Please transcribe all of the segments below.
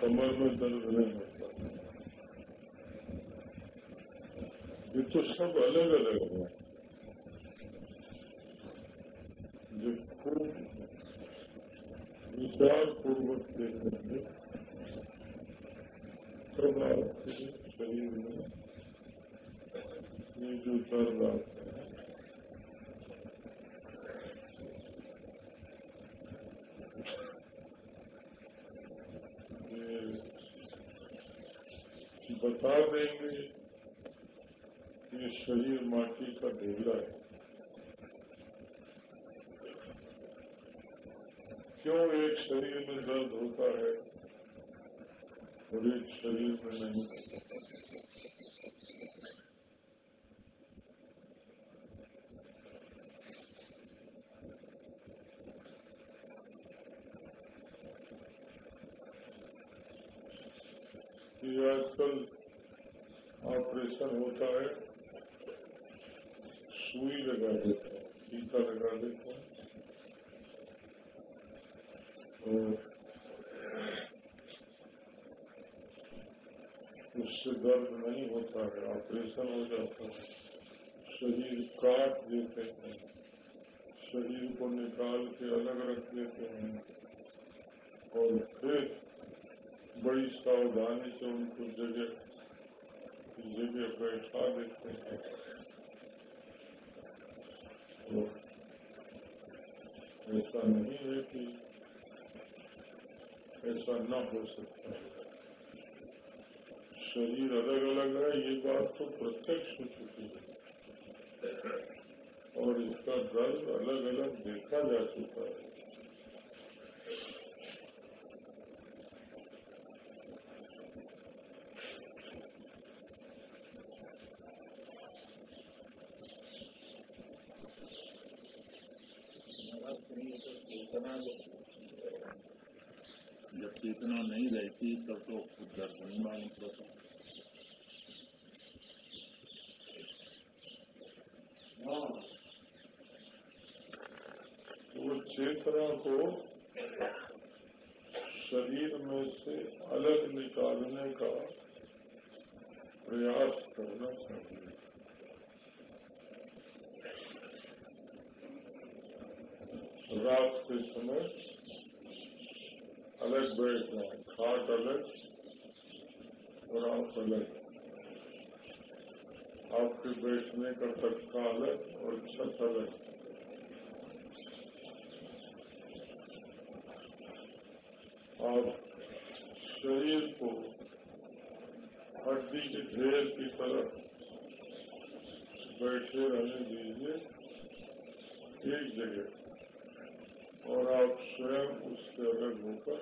कमर में दर्द नहीं होता ये तो सब अलग अलग है। जब खूब विचार पूर्वक देखेंगे तब आपके शरीर में ये जो दर्द आता है बता देंगे ये शरीर माटी का ढेला है। क्यों एक शरीर में दर्द होता है और एक शरीर में नहीं? ये आजकल ऑपरेशन होता है। सुई लगा देते हैं टीका लगा देते हैं। और उससे दर्द नहीं होता है, ऑपरेशन हो जाता है। शरीर काट देते हैं, शरीर को निकाल के अलग रख देते हैं। और फिर बड़ी सावधानी से उनको जगह जगह बैठा देते हैं तो ऐसा नहीं है कि ऐसा न हो सकता है शरीर अलग अलग है ये बात तो प्रत्यक्ष हो चुकी है और इसका दर्द अलग अलग देखा जा चुका है जब चेतना नहीं रहती तब तो दर्द वो चेतना को शरीर में से अलग निकालने का प्रयास करना चाहिए रात के समय अलग बैठ जाए खाट अलग और आप अलग आपके बैठने का तख्ता अलग और छत अलग आप शरीर को हड्डी के ढेर की तरफ़ बैठे रहने दीजिए एक जगह, और आप स्वयं उससे अलग होकर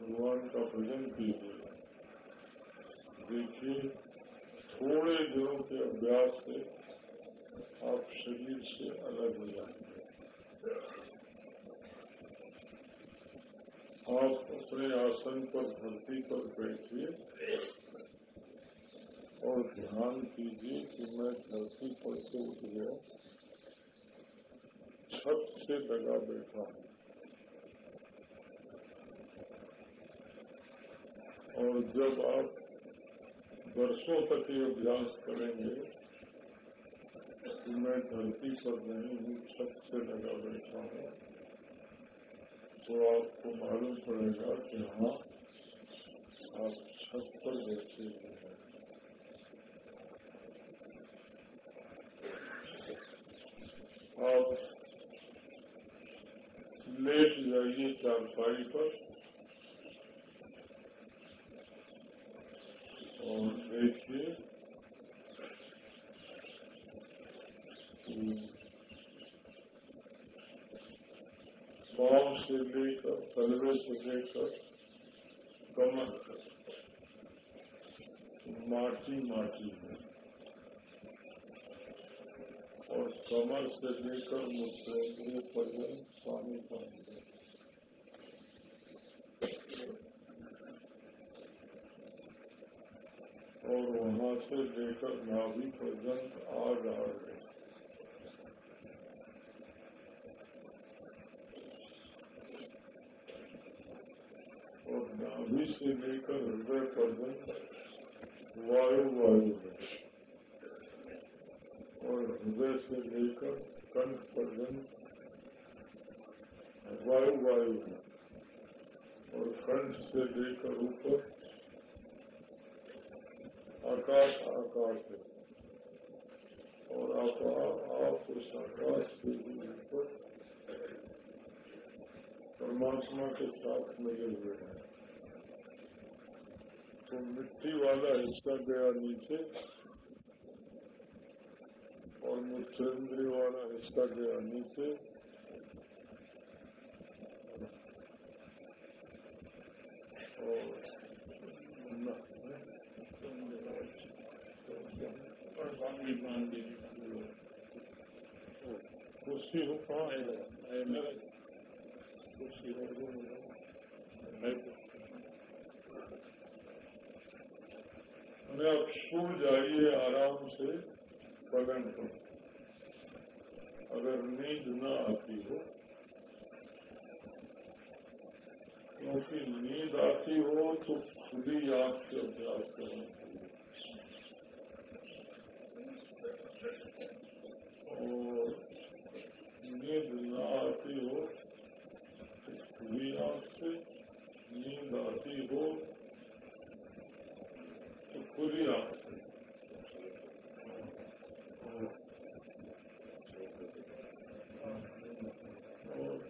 भगवान का भजन कीजिए। देखिए, थोड़े दिनों के अभ्यास से आप शरीर से अलग हो जाएँगे आप अपने आसन पर, धरती पर बैठिए और ध्यान कीजिए कि मैं धरती पर से उठ गया, छत से लगा बैठा हूँ। और जब आप वर्षों तक ये अभ्यास करेंगे कि मैं धरती पर नहीं हूँ, छत से लगा बैठा हूँ। तो आपको मालूम पड़ेगा कि हाँ आप छत पर बैठे हुए हैं। आप लेट जाइए चारपाई पर। पाँव से लेकर तलवे से लेकर कमर तक माटी माटी है और कमर से लेकर मुद्रेंद्रिय पर्यंत पानी पानी है और वहाँ से लेकर नाभि पर्यंत आ गए और नाभि से लेकर हृदय पर्यंत वायु वायु है। और हृदय से लेकर कंठ पर्यंत वायु वायु है। और कंठ से लेकर ऊपर आकाश आकाश और उस आकाश भी ऊपर परमात्मा के साथ लगे हुए हैं। तो मिट्टी वाला हिस्सा गया नीचे, और मुख्येंद्री वाला हिस्सा गया नीचे। खुशी हो कहाँ खुशी हो अब सो जाइए आराम से पगन पर अगर नींद न आती हो क्योंकि नींद आती हो तो खुली आँख से अभ्यास करना चाहिए और नींद न आती हो तो खुली आँख से नींद आती हो तो खुली आँख से और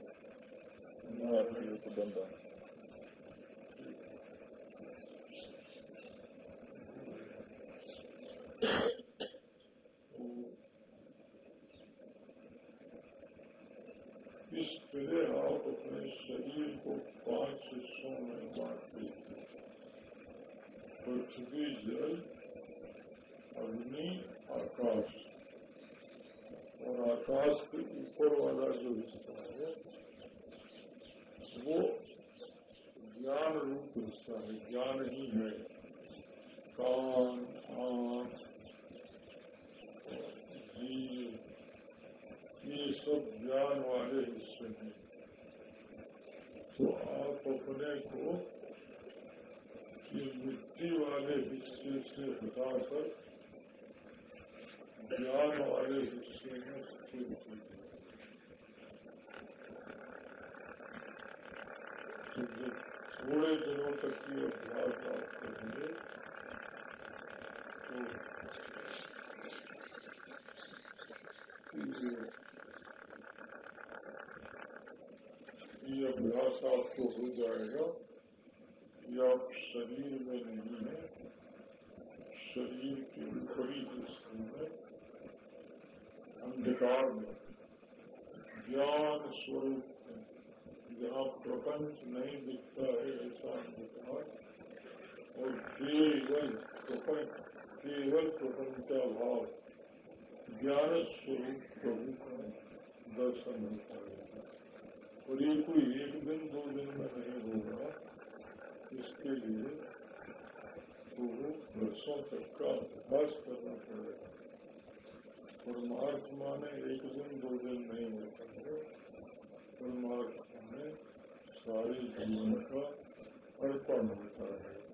न आती हो तो बंद आँख इस तरह आप अपने शरीर को पाँच हिस्सों में बांटते हैं पृथ्वी जल अग्नि आकाश और आकाश के ऊपर वाला जो हिस्सा है वो ज्ञान रूप हिस्सा है कान आँख जीव ये सब ज्ञान वाले हिस्से हैं तो आप अपने को मिट्टी वाले हिस्से से हटाकर ज्ञान वाले हिस्से में स्थिर कीजिए थोड़े दिनों तक ये अभ्यास आप करेंगे तो ये अभ्यास आपको हो जाएगा कि आप शरीर में नहीं है शरीर के ऊपरी हिस्से में अंधकार में ज्ञान स्वरूप में जहाँ प्रपंच नहीं दिखता है ऐसा अंधकार और केवल केवल प्रपंचा भाव ज्ञान स्वरूप प्रभु का दर्शन होता है और ये कोई एक दिन दो दिन में नहीं होगा इसके लिए तो वर्षों तक का अभ्यास करना पड़ेगा परमात्मा ने एक दिन दो दिन नहीं होता है। परमात्मा ने सारे जीवन का अर्पण होता है।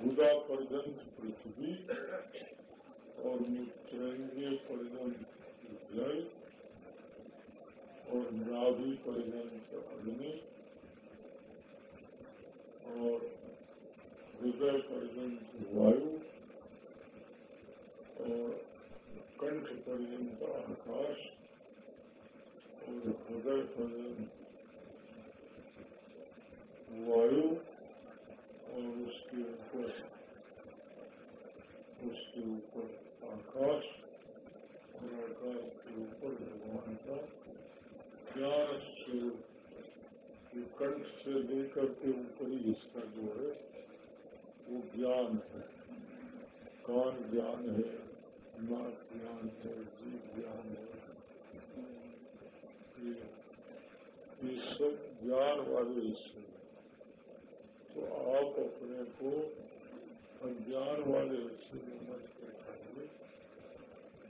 गुदा पर्यंत पृथ्वी और मूत्रेंद्रिय पर्यंत जल और नाभि पर्यंत अग्नि और हृदय पर्यंत वायु और कंठ पर्यंत आकाश और हृदय पर्यंत वायु और उसके ऊपर और आकाश के ऊपर भगवान का ज्ञान स्वरूप कंठ से लेकर के ऊपरी जो है वो ज्ञान है कान ज्ञान है नाक ज्ञान है जीव ज्ञान है ये, सब ज्ञान वाले हिस्से तो आप अपने को अज्ञान वाले हिस्से में मत बैठाइए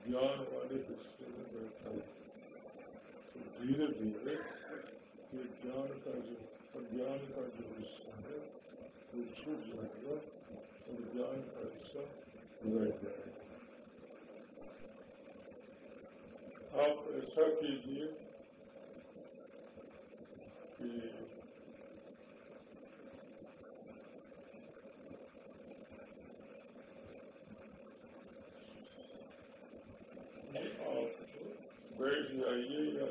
ज्ञान वाले हिस्से में बैठाइए तो धीरे धीरे ये ज्ञान का जो का जो हिस्सा है, वो छूट जाएगा और ज्ञान का हिस्सा रह जाएगा। आप ऐसा कीजिए कि आप बैठ जाइए या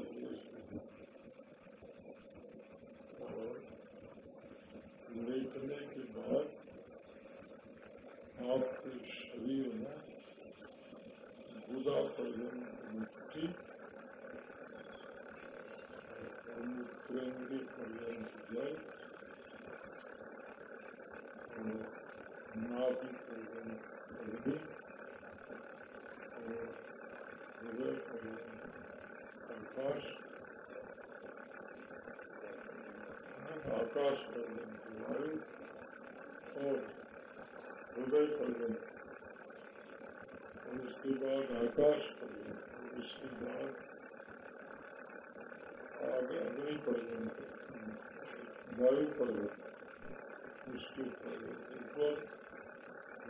और लेटने के बाद आपके शरीर में गुदा पर्यंत मिट्टी मूत्रेंद्र पर्यंत जल और नाभि पर्यंत अग्नि और हृदय पर्यंत आकाश पर्यंत वायु और हृदय पर्यंत और उसके बाद आकाश पर्यंत और उसके बाद आगे अग्नि पर्यंत वायु पर्यंत उसके ऊपर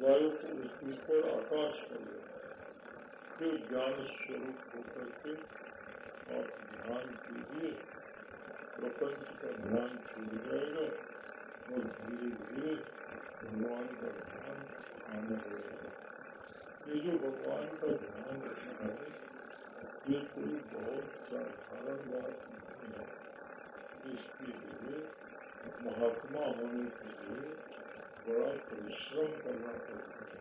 वायु उसके ऊपर आकाश पर्यंत फिर ज्ञान स्वरूप होकर के आप ध्यान कीजिए प्रपंच का ध्यान छूट जाएगा और धीरे धीरे भगवान का ध्यान आने लगेगा ये जो भगवान का ध्यान रखना है ये कोई बहुत साधारण बात नहीं है इसके लिए महात्मा होने के लिए बड़ा परिश्रम करना पड़ता है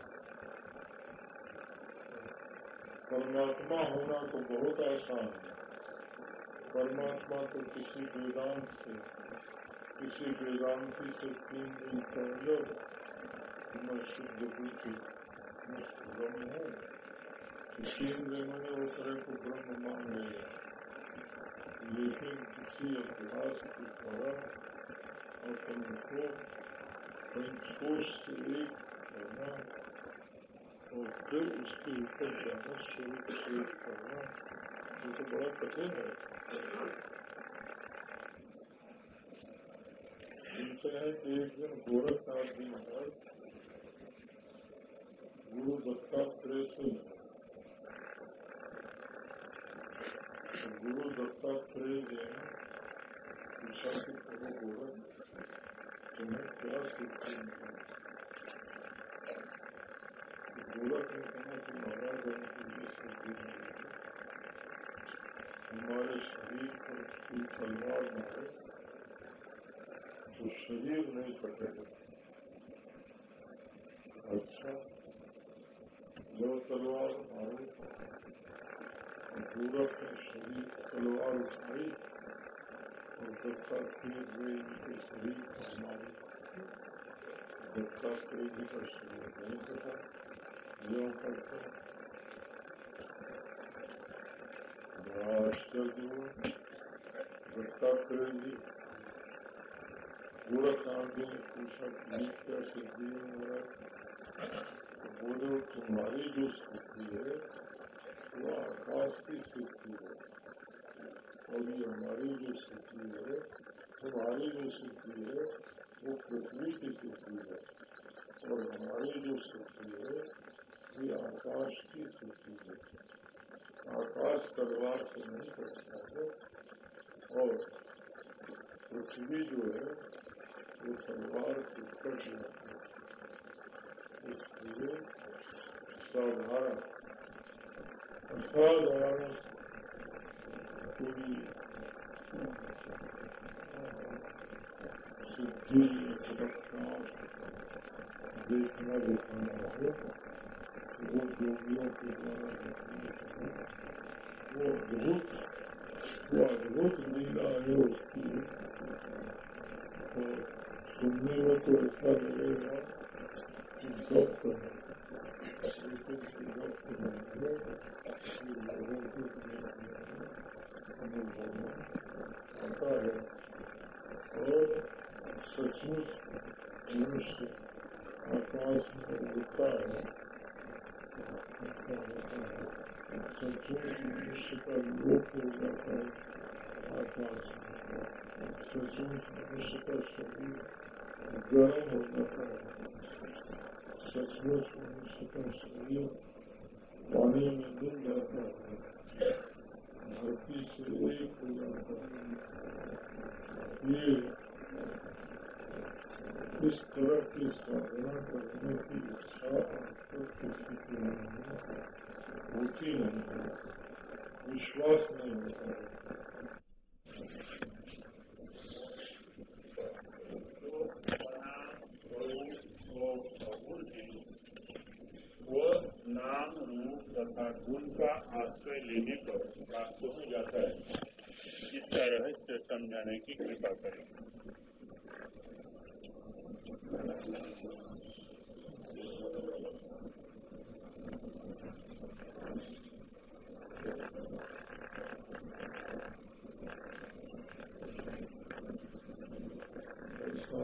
परमात्मा होना तो बहुत आसान है। परमात्मा तो किसी वेदांत से, किसी वेदांति से तीन दिन कह लो मैं शुद्ध बुद्धि मुक्त ब्रह्म हूँ। तीन दिनों वो तरह को ब्रह्म मान लेगा लेकिन किसी अभ्यास के द्वारा अपन को पंचकोश से एक करना और फिर उसके ऊपर जाना स्वरूप से करना, ये तो बड़ा कठिन है। हैं कि एक दिन गोरखनाथ जी महाराज गुरु दत्तात्रेय से गुरु दत्तात्रेय जी ने पूछा कि प्रभु गोरख तुम्हें क्या सिद्धि गोरख ने कहा कि महाराज हमको ये सिद्धि मिली है हमारे शरीर पर कोई तलवार मारे तो शरीर नहीं कटेगा अच्छा जब तलवार मारे गोरख ने शरीर तलवार उठाई और दत्तात्रेय जी के शरीर पर मारी दत्तात्रेय जी का शरीर नहीं कटा यों करता बड़ा आश्चर्य हुआ दत्तात्रेय जी गोरखनाथ जी ने पूछा कि ये क्या सिद्धि है महाराज तो बोले तुम्हारी जो सिद्धि है वो आकाश की सिद्धि है और ये हमारी जो सिद्धि है तुम्हारी जो सिद्धि है वो पृथ्वी की सिद्धि है और हमारी जो सिद्धि है ये आकाश की सिद्धि है आकाश तलवार से नहीं करता है और पृथ्वी जो है वो तलवार से कट जाती है इसलिए साधारण असाधारण कोई सिद्धि चमत्कार देखना दिखाना हो वो योगियों के द्वारा से सचमुच मनुष्य का लोप हो जाता है आकाश में सचमुच मनुष्य का शरीर गर्म हो जाता है सचमुच मनुष्य का शरीर पानी में मिल जाता है धरती से एक हो जाता है ये नाम रूप तथा गुण का आश्रय लेने पर प्राप्त हो जाता है इसका रहस्य समझाने की कृपा करें ऐसा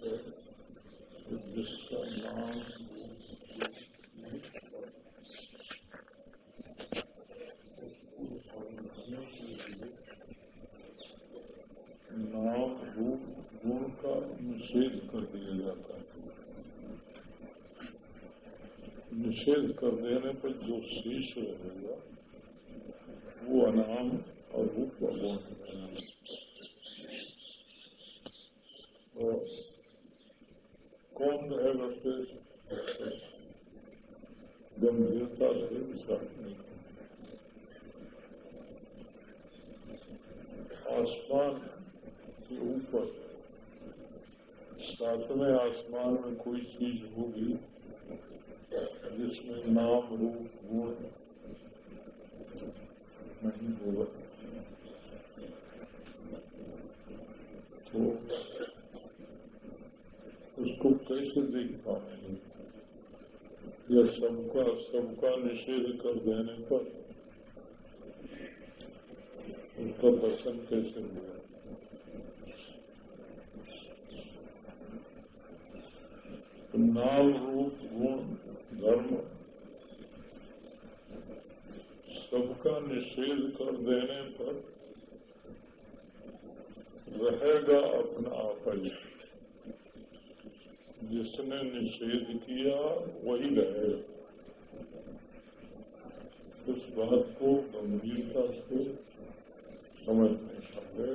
है कि जिसका नाम नाम रूप गुण का निषेध कर दिया जाता है निषेध कर देने पर जो शेष रहेगा वो अनाम और गुण है और कौन रहेगा शेष गंभीरता से विचार नहीं आसमान के ऊपर सातवें आसमान में कोई चीज़ होगी जिसमें नाम रूप गुण नहीं होगा तो उसको कैसे देख पाएँगे या सबका सबका निषेध कर देने पर उसका दर्शन कैसे हुआ नाम रूप गुण धर्म। सबका निषेध कर देने पर रहेगा अपना आप जिसने निषेध किया, वही रहेगा उस बात को गंभीरता से समझ नहीं सकते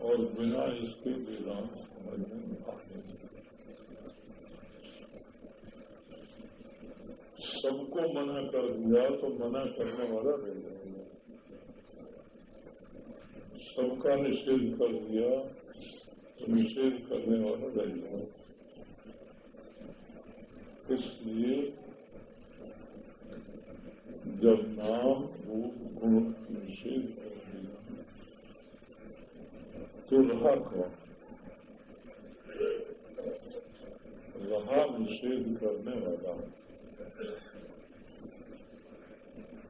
और बिना इसके वेदांत समझ में आ नहीं सबको मना कर दिया तो मना करने वाला रह जाएगा। सबका निषेध कर दिया तो निषेध करने वाला रह जाएगा। इसलिए जब नाम, रूप, गुण निषेध कर दिया तो रहा कौन रहा निषेध करने वाला।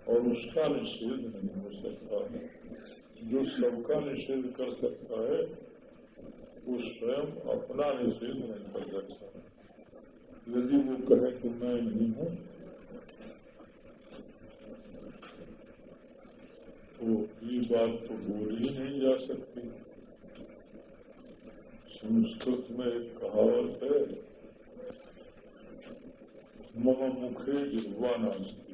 और उसका निषेध नहीं हो सकता है जो सबका निषेध कर सकता है वो स्वयं अपना निषेध नहीं कर सकता यदि वो कहे कि मैं नहीं हूँ तो ये बात तो बोली ही नहीं जा सकती संस्कृत में एक कहावत है मम मुखे जिह्वा नास्ती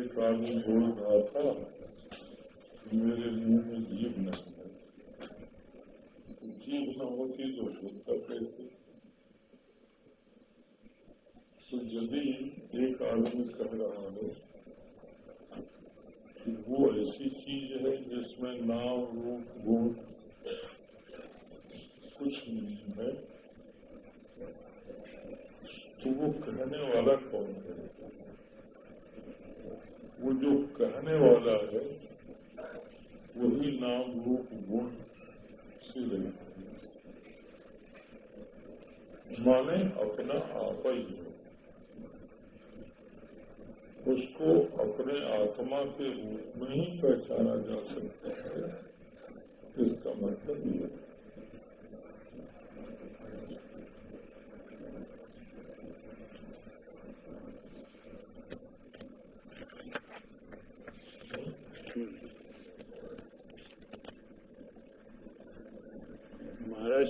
एक आदमी बोल रहा था मेरे मुँह में जीव नहीं है। जीव न होती तो बोलता कैसे? तो यदि एक आदमी कह रहा है कि वो ऐसी चीज़ है जिसमें नाम, रूप, गुण कुछ नहीं है तो वो कहने वाला कौन है? वो जो कहने वाला है, वही नाम रूप गुण से रहित है। माने अपना आप ही है। उसको अपने आत्मा के रूप में ही पहचाना जा सकता है। इसका मतलब यह है।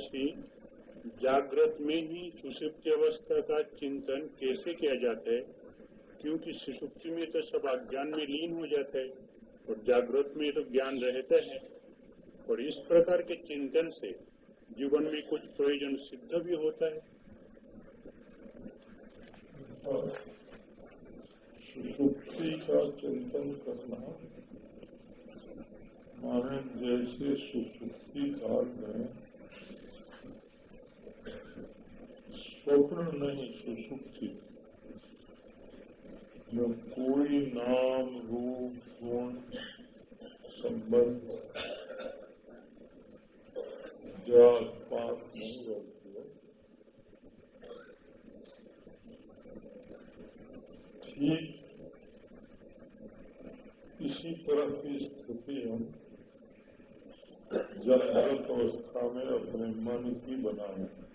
की जागृत में ही सुषुप्ति अवस्था का चिंतन कैसे किया जाता है? क्योंकि सुषुप्ति में तो सब अज्ञान में लीन हो जाता है और जागृत में तो ज्ञान रहता है। और इस प्रकार के चिंतन से जीवन में कुछ प्रयोजन सिद्ध भी होता है। सुषुप्ति का चिंतन करना, माने जैसे सुसुप्ति काल में स्वप्न नहीं सुसुप्ति में कोई नाम, रूप, गुण, संबंध, जात, पात, नहीं रहती। है ठीक इसी तरह की स्थिति हम जागृत अवस्था में अपने मन की बनाए है।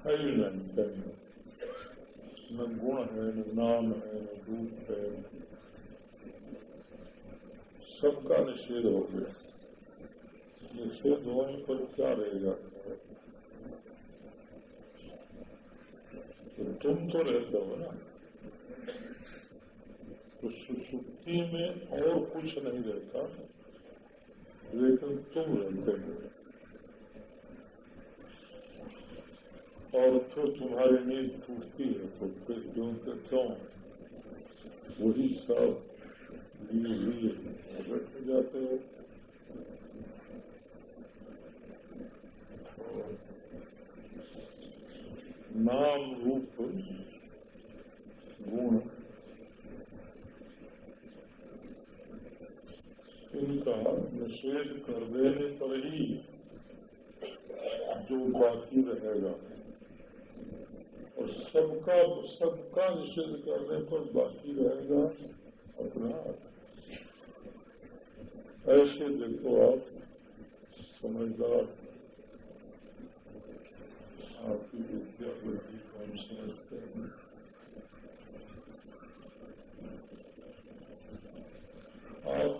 ही नहीं कहीं न गुण है न नाम है न रूप है सबका निषेध हो गया निषेध होने पर क्या रह जाता है तो तुम तो रहते हो ना तो सुसुप्ति में और कुछ नहीं रहता लेकिन तुम रहते हो और तो तुम्हारी नींद टूटती है तो फिर क्यों क्यों वही सब लिए लिए बैठ जाते हो नाम रूप गुण इनका निषेध कर देने पर ही जो बाकी रहेगा सबका सबका निषेध करने पर बाकी रहेगा अपना ऐसे देखो आप, समझदार। आपकी विद्या बुद्धि को हम समझते हैं। आप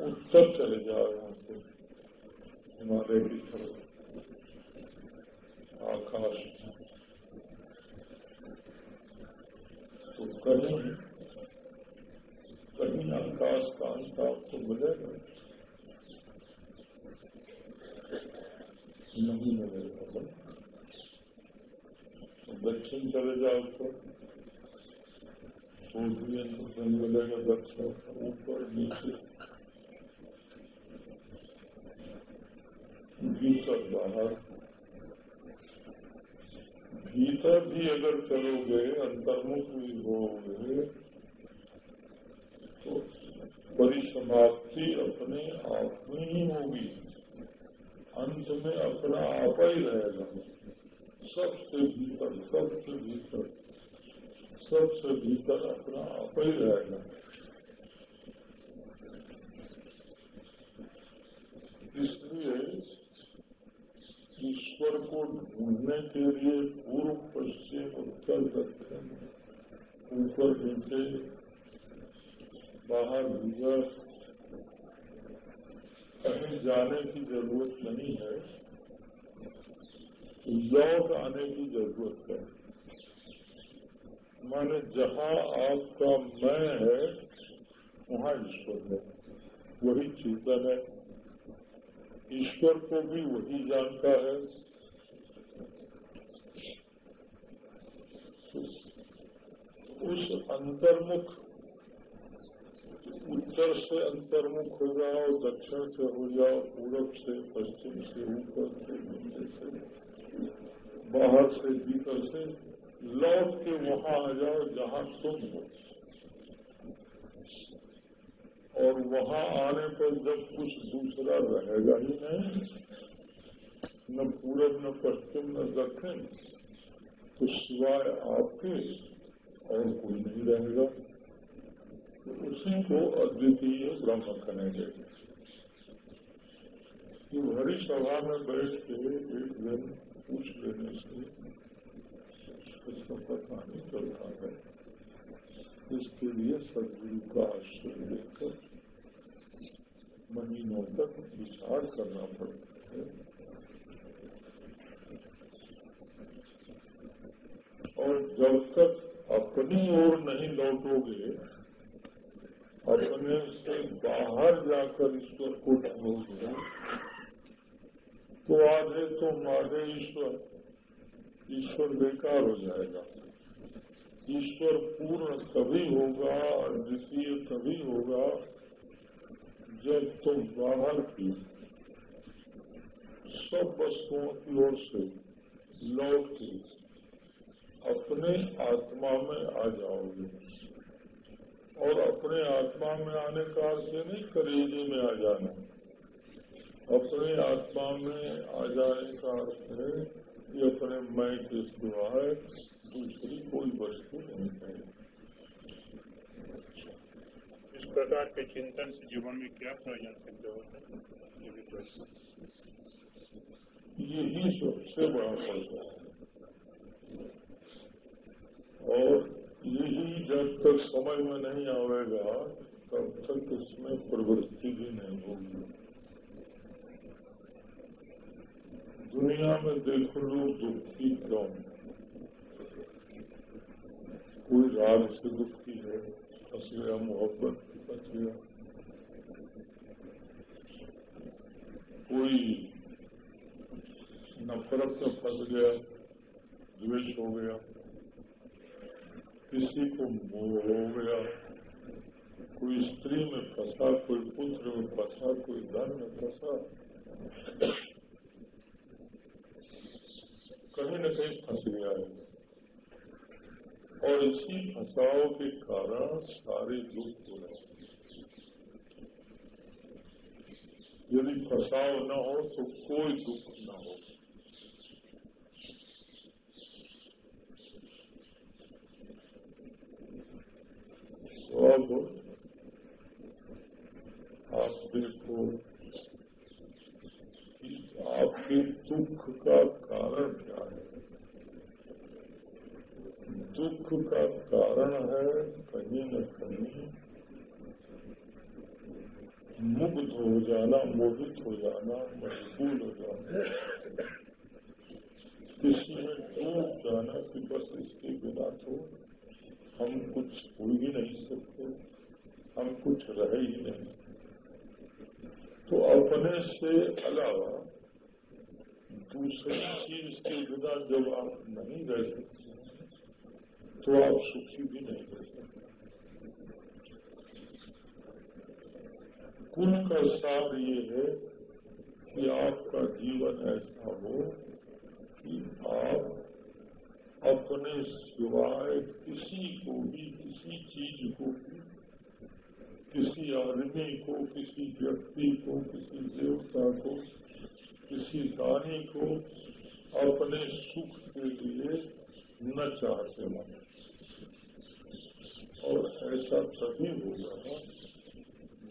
उत्तर चले जाओ यहाँ से हिमालय की तरफ़। आकाश तो कहीं कहीं आकाश का अंत आपको मिलेगा। नहीं मिलेगा तो। दक्षिण चले जाओ तो। पूर्वी तो मिलेगा दक्षिण ऊपर नीचे। भीतर बाहर। भीतर भी अगर चलोगे, अंतर्मुख भी होगे तो परिसमाप्ति अपने आप में ही होगी। अंत में अपना आप ही रहेगा। सबसे भीतर सबसे भीतर सबसे भीतर अपना आप ही रहेगा। इसलिए ईश्वर को ढूँढने के लिए पूर्व पश्चिम उत्तर दक्षिण ऊपर नीचे बाहर भीतर कहीं जाने की ज़रूरत नहीं है। लौट आने की ज़रूरत है। माने जहाँ आपका मैं है, वहाँ ईश्वर है। वही चिंतन है। ईश्वर को भी वही जानता है। उस अंतर्मुख, उत्तर से अंतर्मुख हो जाओ, दक्षिण से हो जाओ, पूरब से, पश्चिम से, ऊपर से नीचे से, बाहर से, भीतर से, लौट के वहाँ आ जाओ जहाँ तुम हो। और वहाँ आने पर जब कुछ दूसरा रहेगा ही नहीं, न पूरब, न पश्चिम, न दक्षिण तो सिवाय आपके और कोई नहीं रहेगा। तो उसी को अद्वितीय ब्रह्म कहेंगे। तो हरी सभा में बैठ के एक दिन पूछ लेने से उसका पता नहीं चलता है। इसके लिए सदगुरु का आश्रय लेकर महीनों तक विचार करना पड़ता है और जब तक अपनी ओर नहीं लौटोगे, अपने से बाहर जाकर ईश्वर को ढूंढोगे तो आधे तो माधे ईश्वर ईश्वर बेकार हो जाएगा। ईश्वर पूर्ण तभी होगा, द्वितीय तभी होगा, जब तुम बाहर की सब वस्तुओं की ओर से लौट के अपने आत्मा में आ जाओगे। और अपने आत्मा में आने का अर्थ नहीं कलेजे में आ जाना। अपने आत्मा में आ जाने का अर्थ है कि अपने मैं के सिवाय दूसरी कोई वस्तु नहीं है इस प्रकार के चिंतन से जीवन में क्या प्रयोजन सिद्ध होता है? यही सबसे बड़ा फ़र्क है। और यही जब तक समझ में नहीं आवेगा, तब तक इसमें प्रवृत्ति भी नहीं होगी। दुनिया में देखो लोग दुखी क्यों कोई राग से दुखी है फंस गया मोहब्बत फंस गया कोई नफरत में फंस गया, द्वेष हो गया, किसी को मोह हो गया, कोई स्त्री में फंसा, कोई पुत्र में फंसा, कोई धन में फंसा, कहीं न कहीं फंस गया है। और इसी फंसाव के कारण सारे दुख हो रहे यदि फसाव न हो तो कोई दुख न हो। तो अब आप देखो कि आपके दुख का कारण क्या है? दुख का कारण है कहीं न कहीं मुग्ध हो जाना मोहित हो जाना मजबूर हो जाना। किसी में डूब जाना कि बस इसके बिना तो हम कुछ हो ही नहीं सकते। हम कुछ रह ही नहीं तो अपने से अलावा दूसरी चीज़ के बिना जब आप नहीं रह सकते तो आप सुखी भी नहीं रह कुल का सार ये है कि आपका जीवन ऐसा हो कि आप अपने सिवाय किसी को भी, किसी चीज़ को भी, किसी आदमी को, किसी व्यक्ति को, किसी देवता को, किसी दानी को अपने सुख के लिए न चाहते मन और ऐसा तभी होगा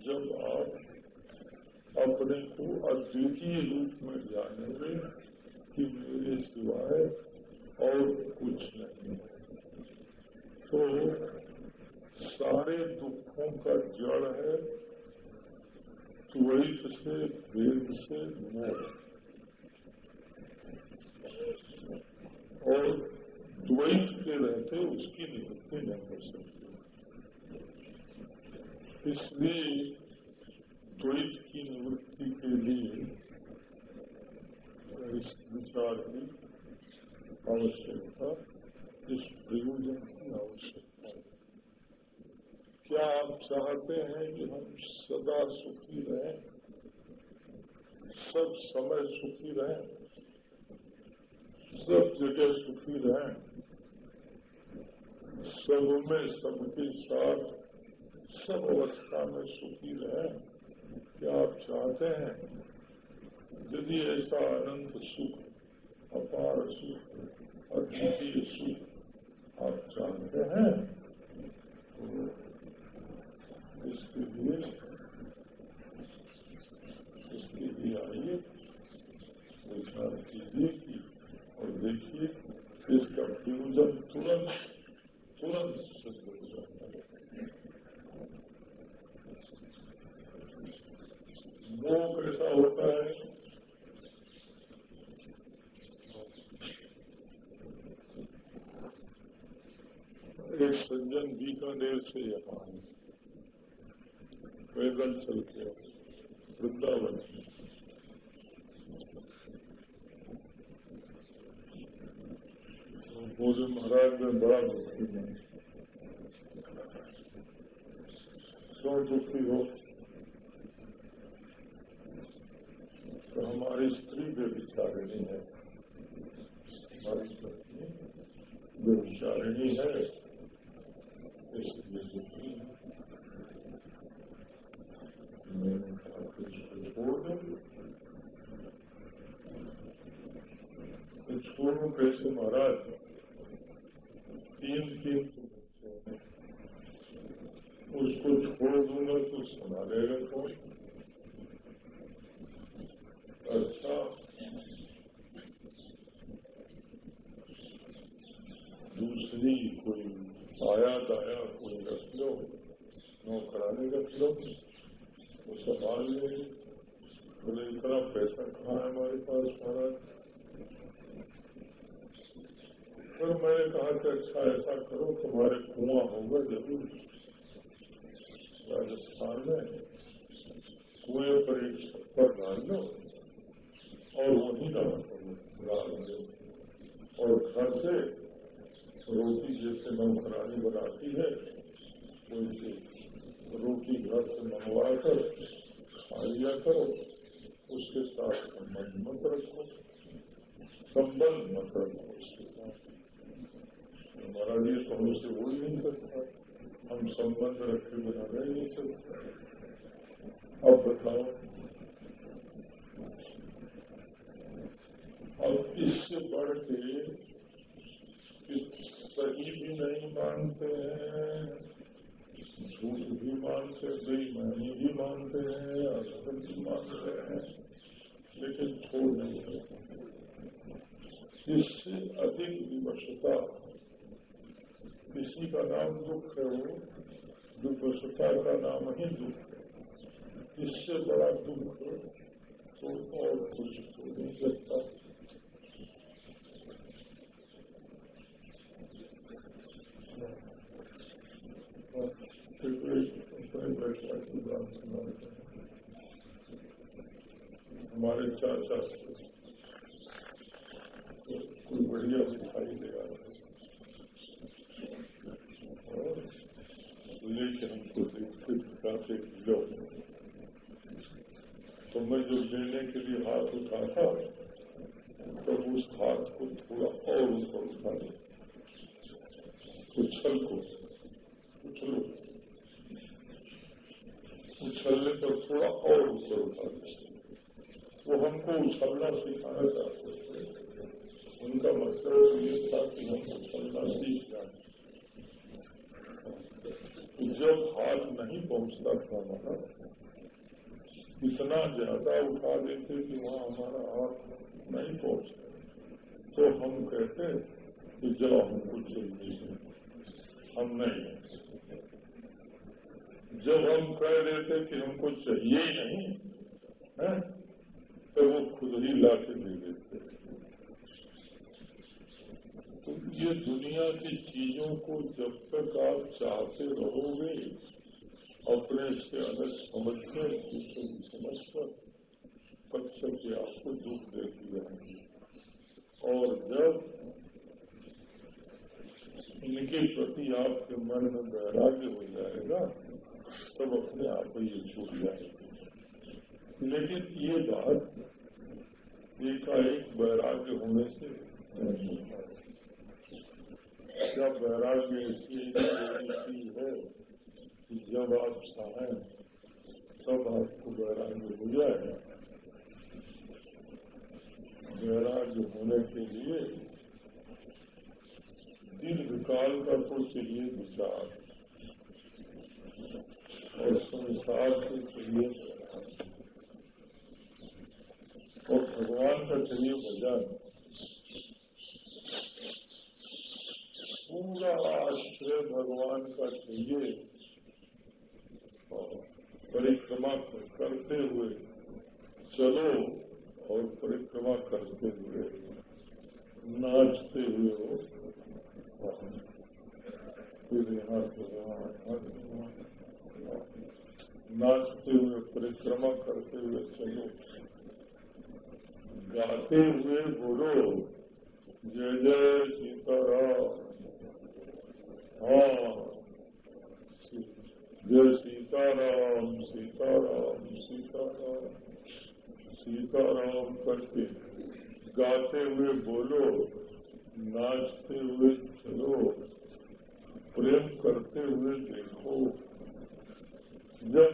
जब आप अपने को अद्वितीय रूप में जानेंगे कि मेरे सिवाय और कुछ नहीं तो सारे दुखों का जड़ है द्वैत से वेद से मोह और द्वैत के रहते उसकी निवृत्ति नहीं हो सकती इसलिए द्वैत की निवृत्ति के लिए इस विचार की आवश्यकता, इस प्रयोजन की आवश्यकता क्या आप चाहते हैं कि हम सदा सुखी रहें? सब समय सुखी रहें? सब जगह सुखी रहें? सब में सबके साथ सब अवस्था में सुखी रहे, क्या आप चाहते हैं? यदि ऐसा अनंत सुख, अपार सुख, अद्वितीय सुख आप चाहते हैं तो इसके लिए इसके लिए आइए, विचार कीजिए कि, और देखिए, इसका प्रयोजन तुरंत तुरंत सिद्ध मोह कैसा होता है एक सज्जन बीकानेर से यहाँ पैदल चल के वृंदावन भोजन महाराज में बड़ा मुश्किल है क्यों दुखी हो तो हमारी स्त्री व्यभिचारिणी है हमारी पत्नी व्यभिचारिणी है इसलिए दुखी है मैंने कहा कि इसको छोड़ दो तो छोड़ो कैसे महाराज तीन तीन तो बच्चे हैं उसको छोड़ दूँगा तो संभालेगा कौन दूसरी कोई आया, दाया, कोई रख लो, नौकरानी रख लो, वो संभाल लेंगे बोले, इतना पैसा कहाँ है हमारे पास, महाराज? फिर मैंने कहा कि अच्छा ऐसा करो, तुम्हारे कुआँ होगा ज़रूर। राजस्थान में कुएँ पर एक छप्पर डाल लो और वही और घर से रोटी जैसे नौकरानी बनाती है वैसे रोटी घर से मंगवा कर खा लिया करो उसके साथ संबंध मत रखो संबंध मत रखो उसके साथ हमारा ये तो हमसे ही नहीं सकता हम संबंध रखे बिना रह नहीं सकते अब बताओ अब इससे बढ़ के सही भी नहीं मानते हैं, झूठ भी मानते बेईमानी भी मानते हैं असर भी मानते हैं, लेकिन छोड़ नहीं सकते। इससे अधिक विवशता किसी का नाम दुख है वो, विवशता का नाम ही दुख है। इससे बड़ा दुख तो और कुछ हो नहीं सकता हमारे चाचा कोई बढ़िया ले आ रहे और लेके हमको देखते दिखाते लो तो मैं जो लेने के लिए हाथ उठाता तो उस हाथ को थोड़ा और ऊपर उठा दे उछल को, उछलो। उछलने पर थोड़ा और ऊपर उठा वो हमको उछलना सिखाना चाहते थे। उनका मतलब ये था कि हम उछलना सीख जाए जब हाथ नहीं पहुँचता था हमारा इतना ज़्यादा उठा देते कि वहाँ हमारा हाथ नहीं पहुँचता। तो हम कहते कि जाओ हमको चाहिए हम नहीं जब हम कह देते कि हमको चाहिए ही नहीं, है तो वो खुद ही लाके दे देते तो ये दुनिया की चीज़ों को जब तक आप चाहते रहोगे, अपने से अलग समझकर दूसरे की समझकर तब तक आपको दुख देती रहेंगे। और जब इनके प्रति आपके मन में वैराग्य हो जाएगा तब अपने आप ही ये छूट जाएगी लेकिन ये बात एकाएक वैराग्य होने से नहीं है जब वैराग्य इसलिए है कि जब आप चाहें, तब आपको वैराग्य हो जाए। वैराग्य होने के लिए दीर्घकाल का तो चाहिए विचार। और संसार से चाहिए और भगवान का चाहिए भजन। पूरा आश्रय भगवान का चाहिए। और परिक्रमा करते हुए चलो और परिक्रमा करते हुए नाचते हुए हो फिर यहाँ यहाँ से वहाँ नाचते हुए परिक्रमा करते हुए चलो। गाते हुए बोलो, जय जय सीताराम। हाँ जय सीताराम सीताराम सीताराम सीताराम करके गाते हुए बोलो, नाचते हुए चलो, प्रेम करते हुए देखो। जब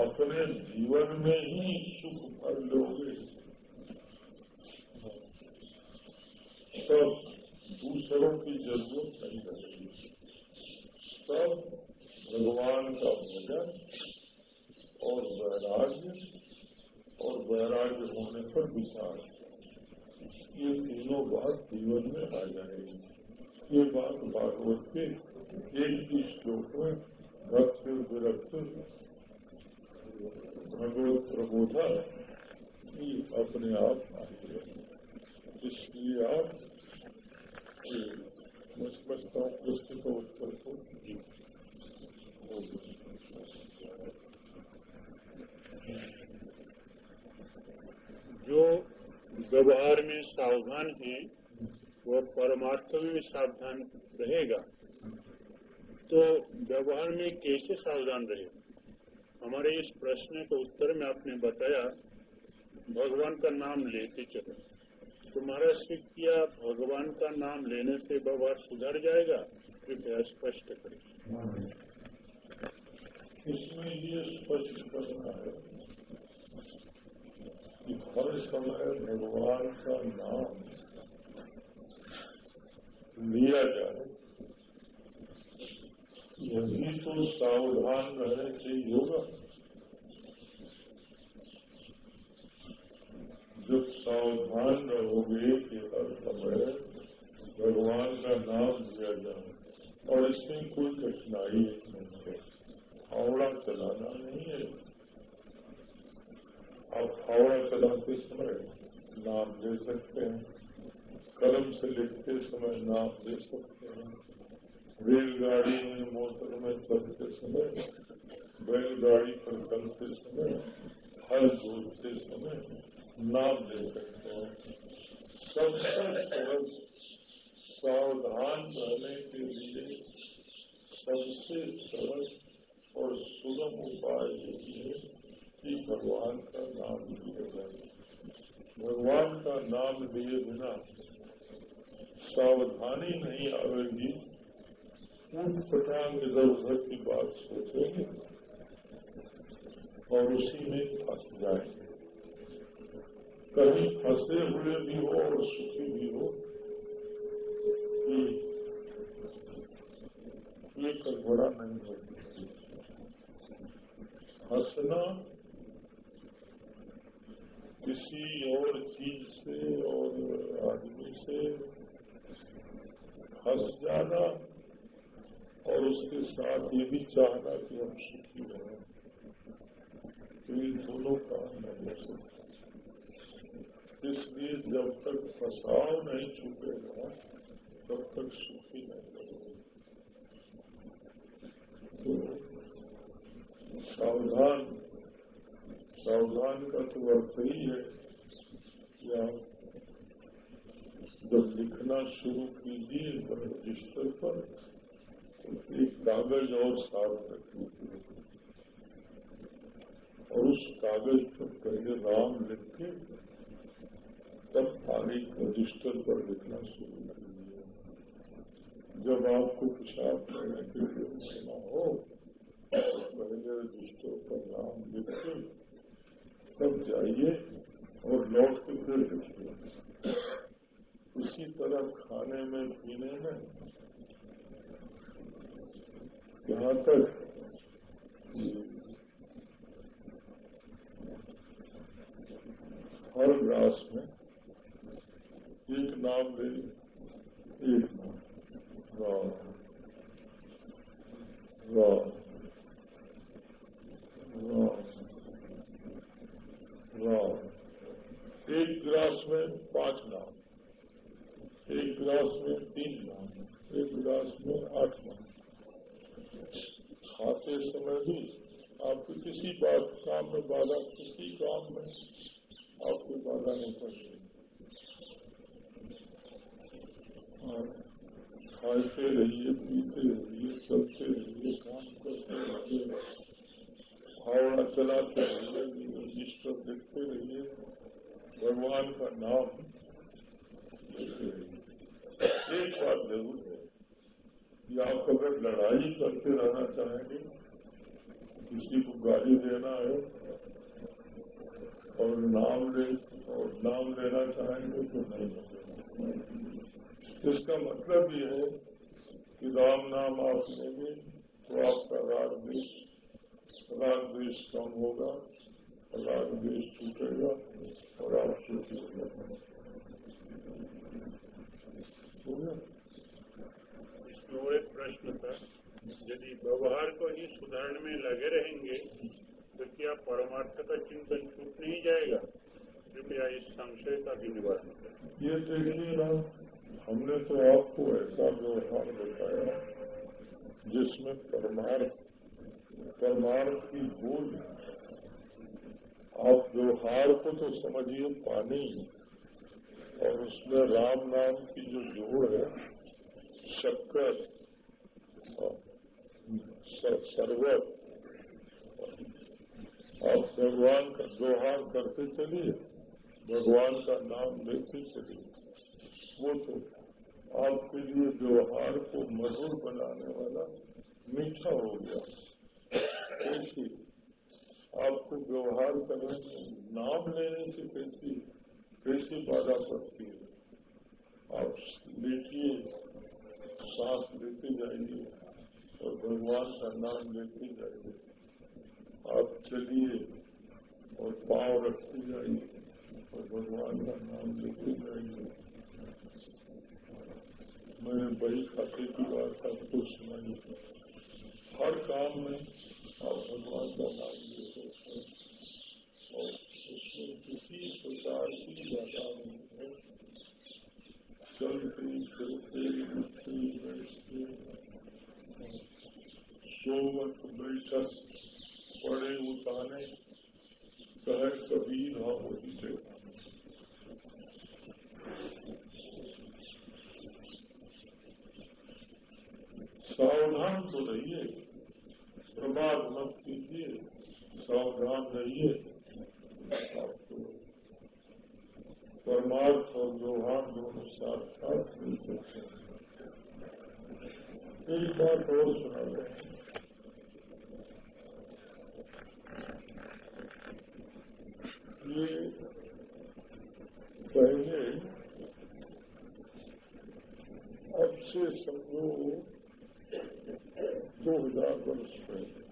अपने जीवन में ही सुख भर लोगे, तब दूसरों की ज़रूरत नहीं रहेगी तब भगवान का भजन और वैराग्य और वैराग्य होने पर विचार ये तीनों बात जीवन में आ जाएगी। ये बात भागवत के एक ही श्लोक में विरक्त भगवत प्रबोधा अपने आप आ इसलिए आप मैं समझता हूँ प्रश्न का उत्तर को जी जो व्यवहार में सावधान है वह परमार्थ में सावधान रहेगा। तो व्यवहार में कैसे सावधान रहे? हमारे इस प्रश्न के उत्तर में आपने बताया, भगवान का नाम लेते चलो। तुम्हारा सिख किया भगवान का नाम लेने से व्यवहार सुधर जाएगा? कृपया स्पष्ट करें। इसमें ये स्पष्ट करना है कि हर समय भगवान का नाम लिया जाए। यही तो सावधान रहने से ही होगा जब सावधान रहोगे कि हर समय भगवान का नाम लिया जाए और इसमें कोई कठिनाई नहीं है फावड़ा चलाना नहीं है आप फावड़ा चलाते समय नाम ले सकते हैं कलम से लिखते समय नाम ले सकते हैं रेलगाड़ी में मोटर में चलते समय बैलगाड़ी पर चलते समय हल जोड़ते समय नाम ले सकते हैं सबसे सरल सावधान रहने के लिए सबसे सरल और सुगम उपाय यही है कि भगवान का नाम लिए जाए भगवान का नाम लिए बिना सावधानी नहीं आवेगी पटांग इधर उधर की बात सोचेंगे और उसी में फंस जाएँगे कहीं फंसे हुए भी हो और सुखी भी हो ये नहीं हो हंसना किसी और चीज़ से और आदमी से हंस जाना और उसके साथ ये भी चाहना कि हम सुखी रहें। तो ये दोनों काम नहीं हो सकते इसलिए जब तक फसाव नहीं छूटेगा तब तक सुखी नहीं तो सावधान सावधान का तो अर्थ ही है आप जब लिखना शुरू कीजिए रजिस्टर पर तो एक कागज़ और साथ रखिए और उस कागज़ पर पहले राम लिख के तब तारीख रजिस्टर पर लिखना शुरू कर दिया। जब आपको पेशाब करने के लिए देना हो तो पहले रजिस्टर पर नाम लिख के तब जाइए और लौट के फिर लिखिए उसी तरह खाने में, पीने में यहाँ तक। हर ग्रास में एक नाम ले एक नाम। राम। राम राम एक गिलास में पाँच नाम एक गिलास में तीन नाम एक गिलास में आठ मन खाते समय भी आपके किसी बात काम में बाधा किसी काम में आपको बाधा नहीं पड़ती खाते रहिए, पीते रहिए, चलते रहिए, काम करते रहिए, भावना चलाते रहिए रजिस्टर देखते रहिए, भगवान का नाम लेते रहिए। एक बात ज़रूर है, कि आप अगर लड़ाई करते रहना चाहेंगे किसी को गाली देना है और नाम ले, और नाम लेना चाहेंगे तो नहीं इसका मतलब ये है कि राम नाम आप लेंगे तो आपका राग देश राग द्वेष कम होगा राग छूटेगा और आप सुखी हो एक प्रश्न था। यदि व्यवहार को ही सुधारण में लगे रहेंगे तो क्या परमार्थ का चिंतन छूट नहीं जाएगा? कृपया इस संशय का भी निवारण ये देखिए ना, हमने तो आपको ऐसा व्यवहार बताया, जिसमें परमार्थ परमार्थ की भूल आप व्यवहार को तो समझिए, पानी, और उसमें राम नाम की जो जोड़ है, शक्कर सरवत आप भगवान का व्यवहार करते चलिए। भगवान का नाम लेते चलिए। वो तो आपके लिए व्यवहार को मधुर बनाने वाला मीठा हो गया। कैसी? आपको व्यवहार करने नाम लेने से कैसी कैसी बाधा पड़ती है? आप लेटिए सांस लेते जाइए। और भगवान का नाम लेते जाइए आप चलिए और पाँव रखते जाइए। और भगवान का नाम लेते जाइए। मैंने बड़ी खाते की बात आपको सुनाई हर काम में आप भगवान का नाम ले सकते हैं। और उसमें किसी प्रकार की बाधा नहीं है। चलते फिरते उठते बैठते बैठक पड़े उताने कहे कबीर हाँ वही देखा सावधान तो रहिए प्रमाद मत कीजिए, सावधान रहिए। परमार्थ और व्यवहार दोनों साथ साथ मिल सकते हैं। एक बात और सुना रहे ये पहले अब से समझो दो हज़ार वर्ष पहले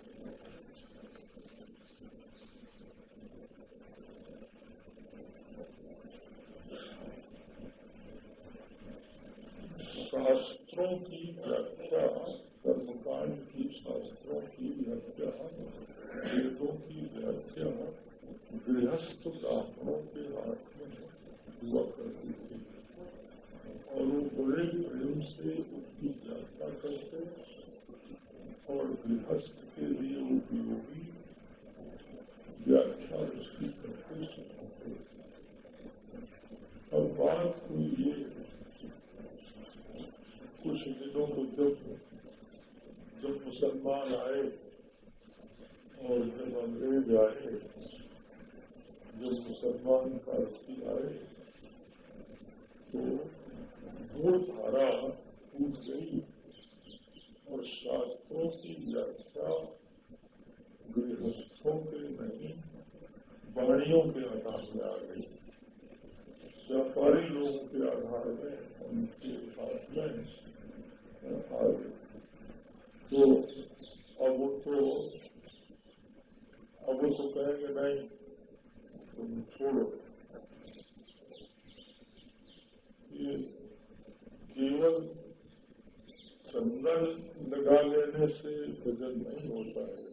शास्त्रों की व्याख्या कर्मकांड की शास्त्रों की व्याख्या वेदों की व्याख्या गृहस्थ ब्राह्मणों के हाथ में हुआ करती थी और वो बड़े प्रेम से उसकी करते और गृहस्थ के लिए उपयोगी व्याख्या उसकी करते सुनाते अब बात हुई ये कुछ दिनों को जब जब मुसलमान आए और जब अंग्रेज़ आए जब मुसलमान फारसी आए तो वो धारा टूट गई और शास्त्रों की व्याख्या गृहस्थों के नहीं वाणियों के आधार में आ गई व्यापारी लोगों के आधार में उनके हाथ में आ गई तो अब वो तो अब वो तो कहेंगे नहीं तुम छोड़ो ये केवल चंदन लगा लेने से भजन नहीं होता है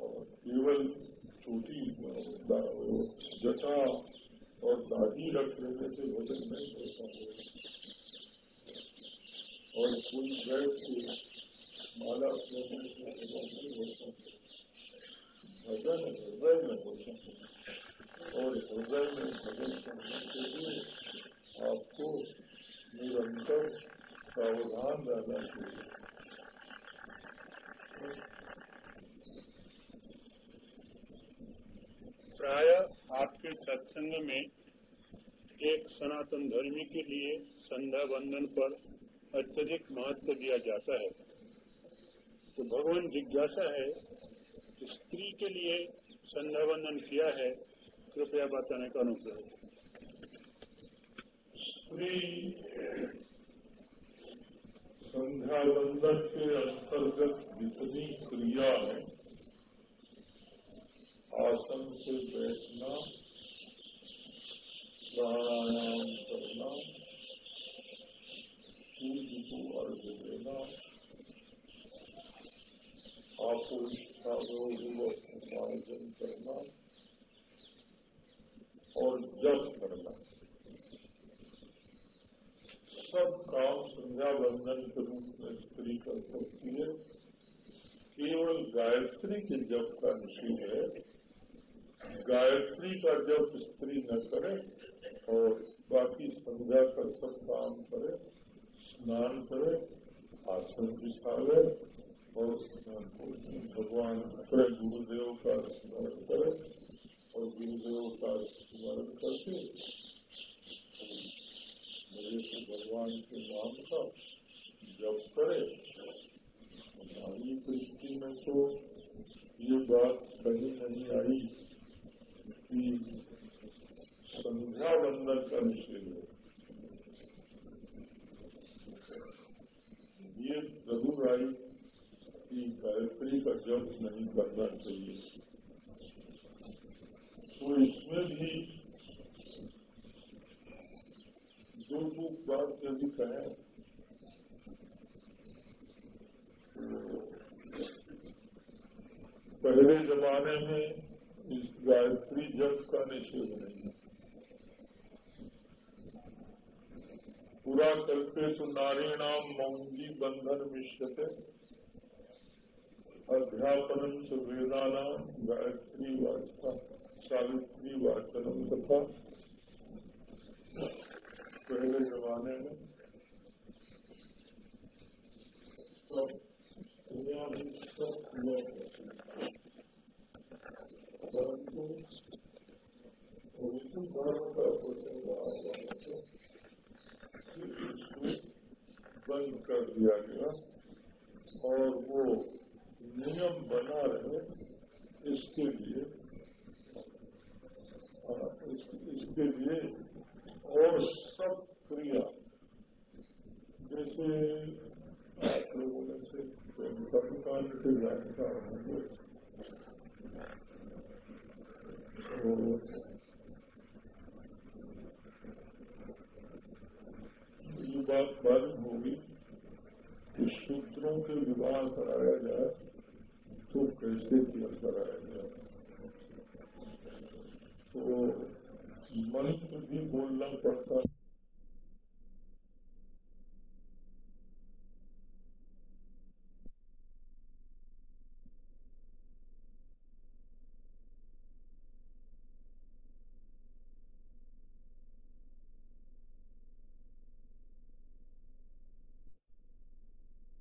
और केवल छोटी जटा और दादी रख लेने से भजन नहीं होता है बैठ के माला अपने से नहीं होता भजन हृदय में होता और हृदय में भजन करने के लिए आपको निरंतर सावधान रहना चाहिए प्राय आपके सत्संग में एक सनातन धर्मी के लिए संध्या बंधन पर अत्यधिक महत्व दिया जाता है। तो भगवान जिज्ञासा है कि स्त्री के लिए संध्या बंधन किया है, कृपया बताने का अनुग्रह स्त्री संध्या बंधन के अंतर्गत जितनी क्रिया है, आसन से बैठना, प्राणायाम करना सूर्य को अर्घ देना आपको उपार्जन करना और जप करना सब काम संध्या बंधन के रूप में स्त्री कर सकती है केवल गायत्री के जप का निषेध है गायत्री का जप स्त्री न करे और बाकी संध्या का सब काम करे स्नान करे आसन बिछावे और भगवान अपने गुरुदेव का स्मरण करे और गुरुदेव का स्मरण करके मेरे से भगवान के नाम का जप करे। हमारी दृष्टि में तो ये बात कहीं नहीं आई कि संध्या बंधन का निषेध है ये ज़रूर आई कि गायत्री का जप नहीं करना चाहिए तो इसमें भी दो दो बात यदि कहें पहले जमाने में इस गायत्री जप का निषेध नहीं पुरा कल्पे तो नारीणाम मौंगी बंधन मिश्यते अध्यापन च वेदानाम गायत्री वाचता, सावित्री वाचनम तथा पहले जमाने में। सब परंतु धर्म का प्रसंग बंद कर दिया गया और वो नियम बना रहे इसके लिए इस, इसके लिए और सब क्रिया जैसे आप लोगों में से कर्मकांड के जानकार होंगे तो ये बात मालूम होगी कि सूत्रों के विवाह कराया जाए तो कैसे किया कराया जाए? तो मंत्र भी बोलना पड़ता